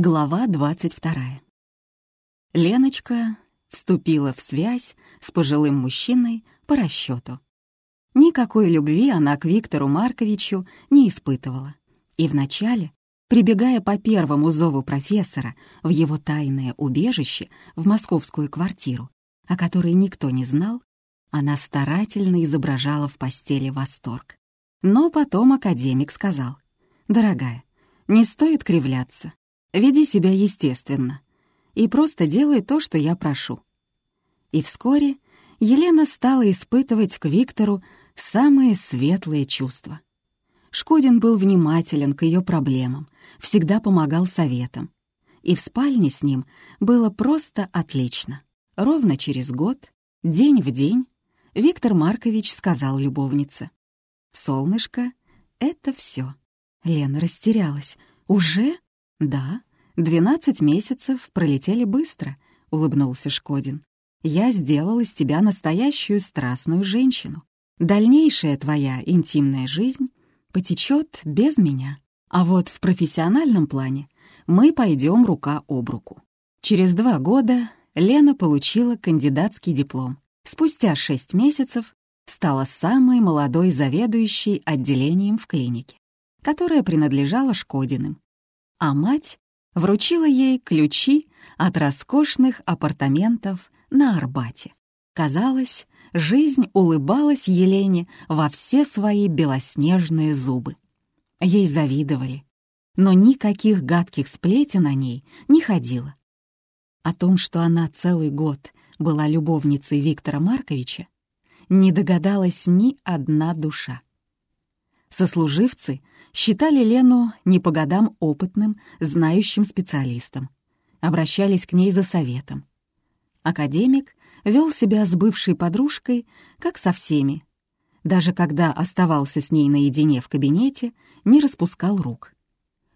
Глава 22. Леночка вступила в связь с пожилым мужчиной по расчету. Никакой любви она к Виктору Марковичу не испытывала. И вначале, прибегая по первому зову профессора в его тайное убежище в московскую квартиру, о которой никто не знал, она старательно изображала в постели восторг. Но потом академик сказал, «Дорогая, не стоит кривляться. Веди себя естественно и просто делай то, что я прошу». И вскоре Елена стала испытывать к Виктору самые светлые чувства. Шкодин был внимателен к ее проблемам, всегда помогал советам. И в спальне с ним было просто отлично. Ровно через год, день в день, Виктор Маркович сказал любовнице. «Солнышко, это все. Лена растерялась. «Уже?» «Да, двенадцать месяцев пролетели быстро», — улыбнулся Шкодин. «Я сделал из тебя настоящую страстную женщину. Дальнейшая твоя интимная жизнь потечет без меня. А вот в профессиональном плане мы пойдем рука об руку». Через два года Лена получила кандидатский диплом. Спустя шесть месяцев стала самой молодой заведующей отделением в клинике которая принадлежала Шкодиным. А мать вручила ей ключи от роскошных апартаментов на Арбате. Казалось, жизнь улыбалась Елене во все свои белоснежные зубы. Ей завидовали, но никаких гадких сплетен о ней не ходило. О том, что она целый год была любовницей Виктора Марковича, не догадалась ни одна душа. Сослуживцы считали Лену не по годам опытным, знающим специалистом. Обращались к ней за советом. Академик вел себя с бывшей подружкой, как со всеми. Даже когда оставался с ней наедине в кабинете, не распускал рук.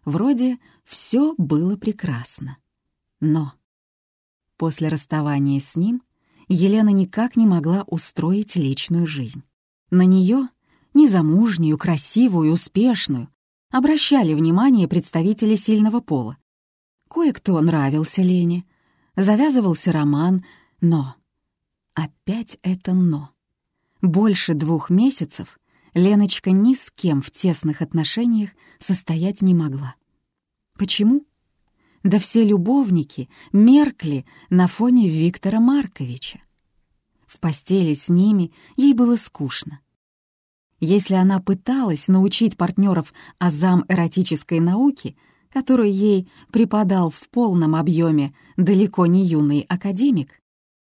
Вроде все было прекрасно. Но после расставания с ним Елена никак не могла устроить личную жизнь. На нее незамужнюю, красивую, успешную, обращали внимание представители сильного пола. Кое-кто нравился Лене, завязывался роман, но... Опять это «но». Больше двух месяцев Леночка ни с кем в тесных отношениях состоять не могла. Почему? Да все любовники меркли на фоне Виктора Марковича. В постели с ними ей было скучно. Если она пыталась научить партнеров азам эротической науки, которую ей преподал в полном объеме далеко не юный академик,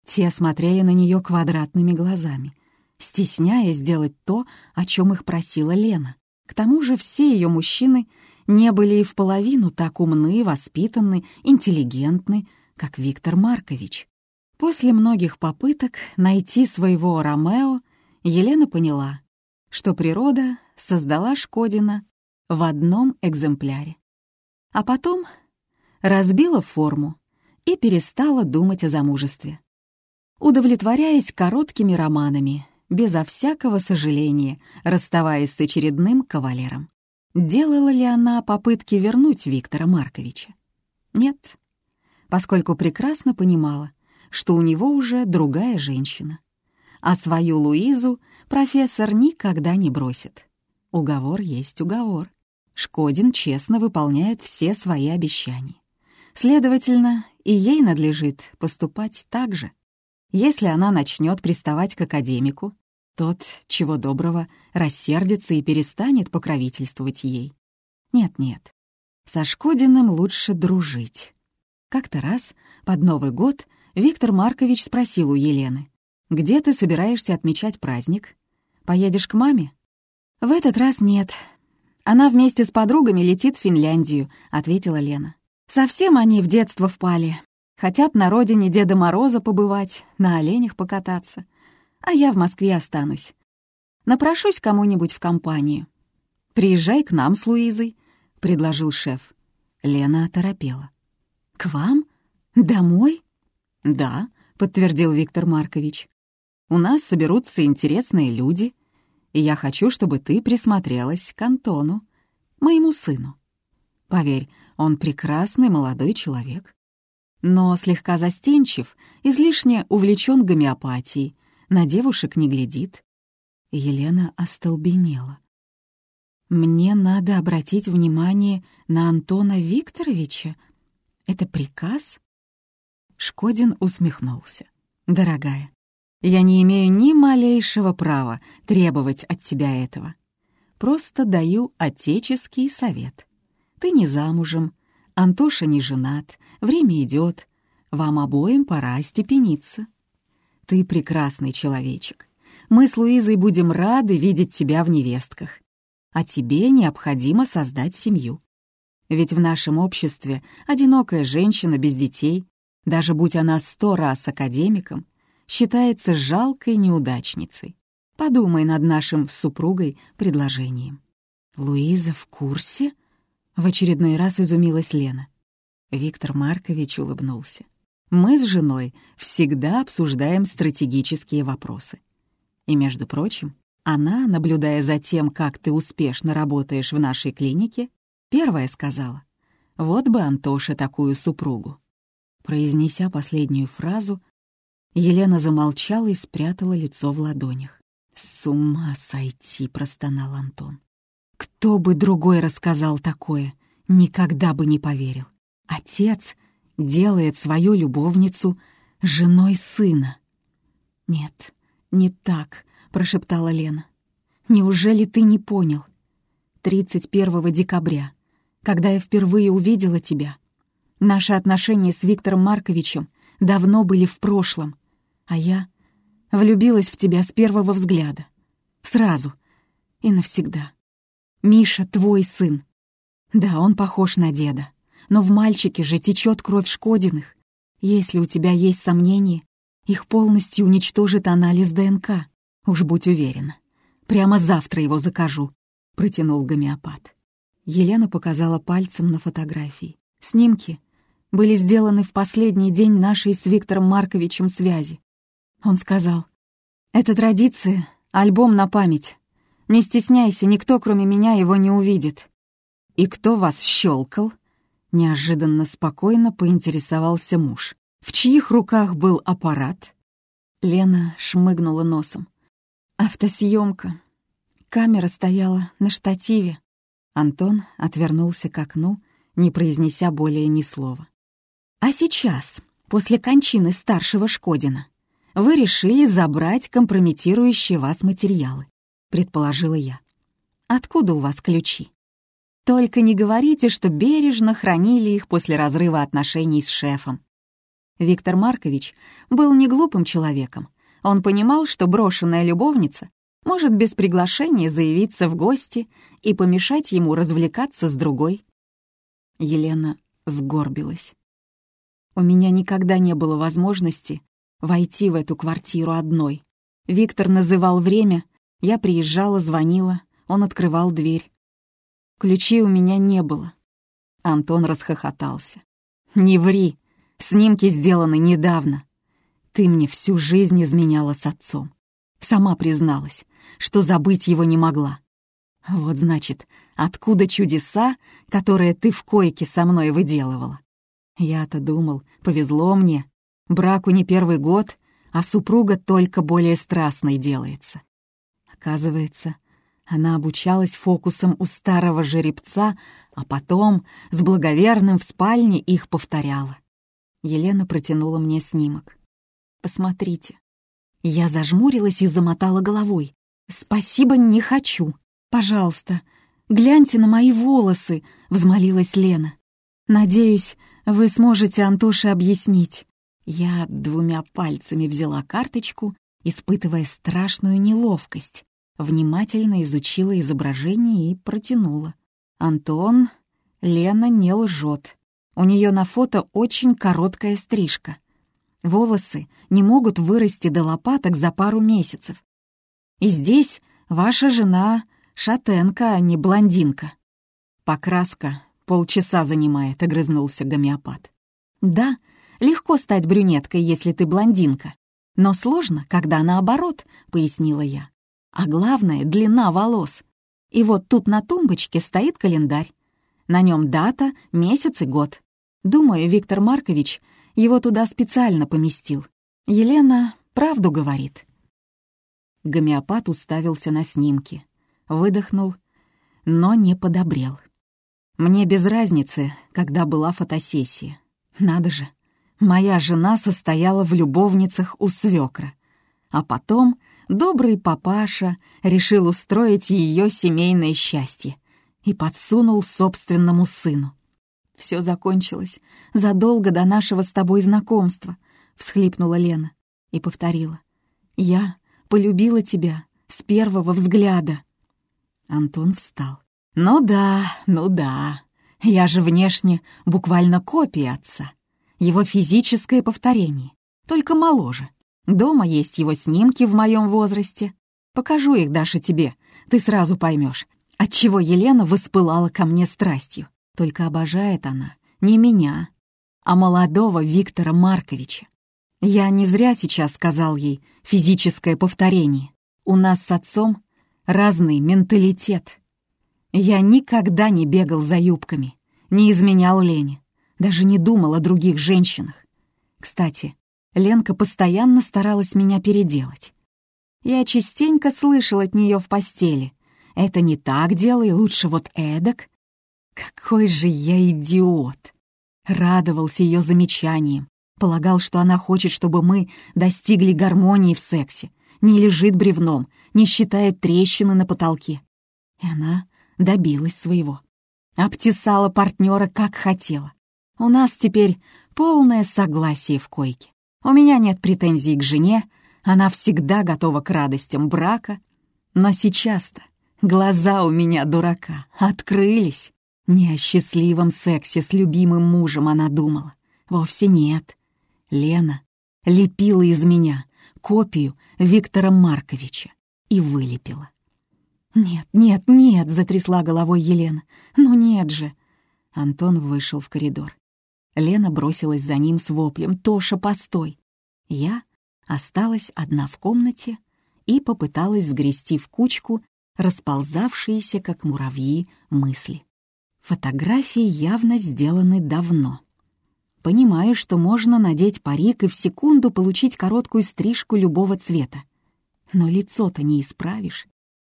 те смотрели на нее квадратными глазами, стесняя сделать то, о чем их просила Лена. К тому же все ее мужчины не были и в половину так умны, воспитанны, интеллигентны, как Виктор Маркович. После многих попыток найти своего Ромео, Елена поняла, что природа создала Шкодина в одном экземпляре. А потом разбила форму и перестала думать о замужестве. Удовлетворяясь короткими романами, безо всякого сожаления, расставаясь с очередным кавалером. Делала ли она попытки вернуть Виктора Марковича? Нет, поскольку прекрасно понимала, что у него уже другая женщина, а свою Луизу профессор никогда не бросит. Уговор есть уговор. Шкодин честно выполняет все свои обещания. Следовательно, и ей надлежит поступать так же. Если она начнет приставать к академику, тот, чего доброго, рассердится и перестанет покровительствовать ей. Нет-нет, со Шкодиным лучше дружить. Как-то раз, под Новый год, Виктор Маркович спросил у Елены, «Где ты собираешься отмечать праздник? Поедешь к маме?» «В этот раз нет. Она вместе с подругами летит в Финляндию», — ответила Лена. «Совсем они в детство впали. Хотят на родине Деда Мороза побывать, на оленях покататься. А я в Москве останусь. Напрошусь кому-нибудь в компанию. Приезжай к нам с Луизой», — предложил шеф. Лена оторопела. «К вам? Домой?» «Да», — подтвердил Виктор Маркович. «У нас соберутся интересные люди, и я хочу, чтобы ты присмотрелась к Антону, моему сыну. Поверь, Он прекрасный молодой человек. Но слегка застенчив, излишне увлечен гомеопатией, на девушек не глядит. Елена остолбенела. «Мне надо обратить внимание на Антона Викторовича? Это приказ?» Шкодин усмехнулся. «Дорогая, я не имею ни малейшего права требовать от тебя этого. Просто даю отеческий совет. Ты не замужем, Антоша не женат, время идет, вам обоим пора остепениться. Ты прекрасный человечек. Мы с Луизой будем рады видеть тебя в невестках. А тебе необходимо создать семью. Ведь в нашем обществе одинокая женщина без детей, даже будь она сто раз академиком, считается жалкой неудачницей. Подумай над нашим с супругой предложением». «Луиза в курсе?» — в очередной раз изумилась Лена. Виктор Маркович улыбнулся. «Мы с женой всегда обсуждаем стратегические вопросы. И, между прочим, она, наблюдая за тем, как ты успешно работаешь в нашей клинике, первая сказала, «Вот бы Антоше такую супругу». Произнеся последнюю фразу, Елена замолчала и спрятала лицо в ладонях. «С ума сойти!» — простонал Антон. «Кто бы другой рассказал такое, никогда бы не поверил. Отец делает свою любовницу женой сына». «Нет, не так», — прошептала Лена. «Неужели ты не понял? 31 декабря, когда я впервые увидела тебя, наши отношения с Виктором Марковичем давно были в прошлом, а я влюбилась в тебя с первого взгляда. Сразу и навсегда. Миша — твой сын. Да, он похож на деда, но в мальчике же течет кровь Шкодиных. Если у тебя есть сомнения, их полностью уничтожит анализ ДНК. Уж будь уверена. Прямо завтра его закажу», — протянул гомеопат. Елена показала пальцем на фотографии. Снимки были сделаны в последний день нашей с Виктором Марковичем связи. Он сказал, «Это традиция, альбом на память. Не стесняйся, никто, кроме меня, его не увидит». «И кто вас щелкал?» Неожиданно спокойно поинтересовался муж. «В чьих руках был аппарат?» Лена шмыгнула носом. «Автосъемка. Камера стояла на штативе». Антон отвернулся к окну, не произнеся более ни слова. «А сейчас, после кончины старшего Шкодина, вы решили забрать компрометирующие вас материалы», — предположила я. «Откуда у вас ключи?» «Только не говорите, что бережно хранили их после разрыва отношений с шефом». Виктор Маркович был не глупым человеком. Он понимал, что брошенная любовница может без приглашения заявиться в гости и помешать ему развлекаться с другой. Елена сгорбилась. У меня никогда не было возможности войти в эту квартиру одной. Виктор называл время, я приезжала, звонила, он открывал дверь. Ключей у меня не было. Антон расхохотался. «Не ври, снимки сделаны недавно. Ты мне всю жизнь изменяла с отцом. Сама призналась, что забыть его не могла. Вот значит, откуда чудеса, которые ты в койке со мной выделывала? Я-то думал, повезло мне, Браку не первый год, а супруга только более страстной делается. Оказывается, она обучалась фокусам у старого жеребца, а потом с благоверным в спальне их повторяла. Елена протянула мне снимок. «Посмотрите». Я зажмурилась и замотала головой. «Спасибо, не хочу. Пожалуйста, гляньте на мои волосы», — взмолилась Лена. «Надеюсь, вы сможете Антоше объяснить. Я двумя пальцами взяла карточку, испытывая страшную неловкость, внимательно изучила изображение и протянула. «Антон, Лена не лжет. У нее на фото очень короткая стрижка. Волосы не могут вырасти до лопаток за пару месяцев. И здесь ваша жена шатенка, а не блондинка. Покраска полчаса занимает», — огрызнулся гомеопат. «Да, Легко стать брюнеткой, если ты блондинка. Но сложно, когда наоборот, пояснила я. А главное — длина волос. И вот тут на тумбочке стоит календарь. На нем дата, месяц и год. Думаю, Виктор Маркович его туда специально поместил. Елена правду говорит. Гомеопат уставился на снимки, выдохнул, но не подобрел. Мне без разницы, когда была фотосессия. Надо же, моя жена состояла в любовницах у свекра. А потом добрый папаша решил устроить ее семейное счастье и подсунул собственному сыну. Все закончилось задолго до нашего с тобой знакомства, всхлипнула Лена и повторила. Я полюбила тебя с первого взгляда. Антон встал. Ну да, ну да. Я же внешне буквально копия отца. Его физическое повторение, только моложе. Дома есть его снимки в моем возрасте. Покажу их, Даша, тебе. Ты сразу поймешь, отчего Елена воспылала ко мне страстью. Только обожает она не меня, а молодого Виктора Марковича. Я не зря сейчас сказал ей физическое повторение. У нас с отцом разный менталитет. Я никогда не бегал за юбками, не изменял Лене, даже не думал о других женщинах. Кстати, Ленка постоянно старалась меня переделать. Я частенько слышал от нее в постели. «Это не так делай, лучше вот эдак». Какой же я идиот! Радовался ее замечаниям, полагал, что она хочет, чтобы мы достигли гармонии в сексе, не лежит бревном, не считает трещины на потолке. И она добилась своего. Обтесала партнера, как хотела. У нас теперь полное согласие в койке. У меня нет претензий к жене, она всегда готова к радостям брака. Но сейчас-то глаза у меня дурака открылись. Не о счастливом сексе с любимым мужем она думала. Вовсе нет. Лена лепила из меня копию Виктора Марковича и вылепила. «Нет, нет, нет!» — затрясла головой Елена. «Ну нет же!» Антон вышел в коридор. Лена бросилась за ним с воплем. «Тоша, постой!» Я осталась одна в комнате и попыталась сгрести в кучку расползавшиеся, как муравьи, мысли. Фотографии явно сделаны давно. Понимаю, что можно надеть парик и в секунду получить короткую стрижку любого цвета. Но лицо-то не исправишь.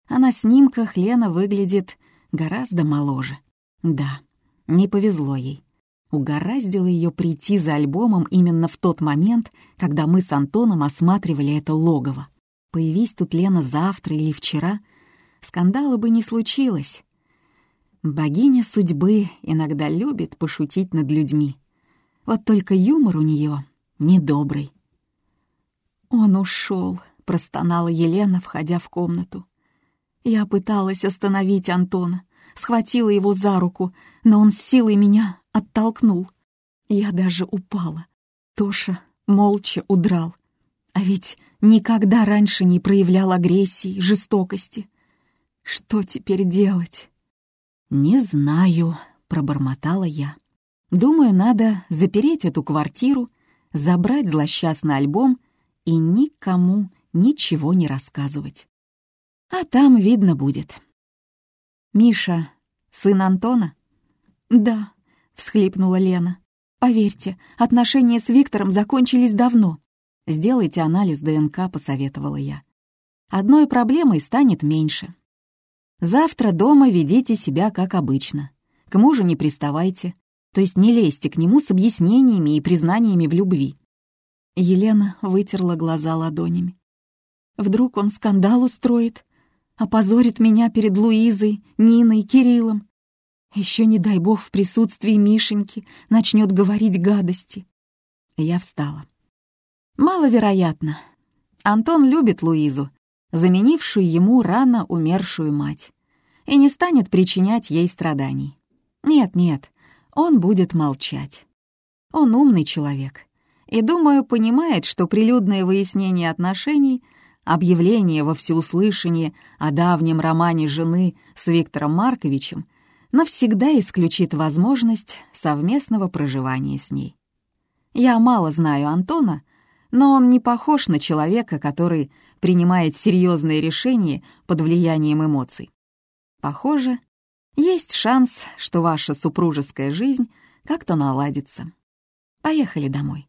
А на снимках Лена выглядит гораздо моложе. Да, не повезло ей. Угораздило ее прийти за альбомом именно в тот момент, когда мы с Антоном осматривали это логово. Появись тут Лена завтра или вчера, скандала бы не случилось. Богиня судьбы иногда любит пошутить над людьми. Вот только юмор у нее недобрый. «Он ушел», — простонала Елена, входя в комнату. Я пыталась остановить Антона, схватила его за руку, но он с силой меня оттолкнул. Я даже упала. Тоша молча удрал. А ведь никогда раньше не проявлял агрессии, жестокости. Что теперь делать? «Не знаю», — пробормотала я. «Думаю, надо запереть эту квартиру, забрать злосчастный альбом и никому ничего не рассказывать. А там видно будет». «Миша, сын Антона?» «Да», — всхлипнула Лена. «Поверьте, отношения с Виктором закончились давно. Сделайте анализ ДНК», — посоветовала я. «Одной проблемой станет меньше. Завтра дома ведите себя как обычно. К мужу не приставайте, то есть не лезьте к нему с объяснениями и признаниями в любви. Елена вытерла глаза ладонями. Вдруг он скандал устроит, опозорит меня перед Луизой, Ниной, Кириллом. Еще не дай бог в присутствии Мишеньки начнет говорить гадости. Я встала. Маловероятно. Антон любит Луизу, заменившую ему рано умершую мать, и не станет причинять ей страданий. Нет-нет, он будет молчать. Он умный человек, и, думаю, понимает, что прилюдное выяснение отношений, объявление во всеуслышание о давнем романе жены с Виктором Марковичем навсегда исключит возможность совместного проживания с ней. Я мало знаю Антона, но он не похож на человека, который принимает серьезные решения под влиянием эмоций. Похоже, Есть шанс, что ваша супружеская жизнь как-то наладится. Поехали домой.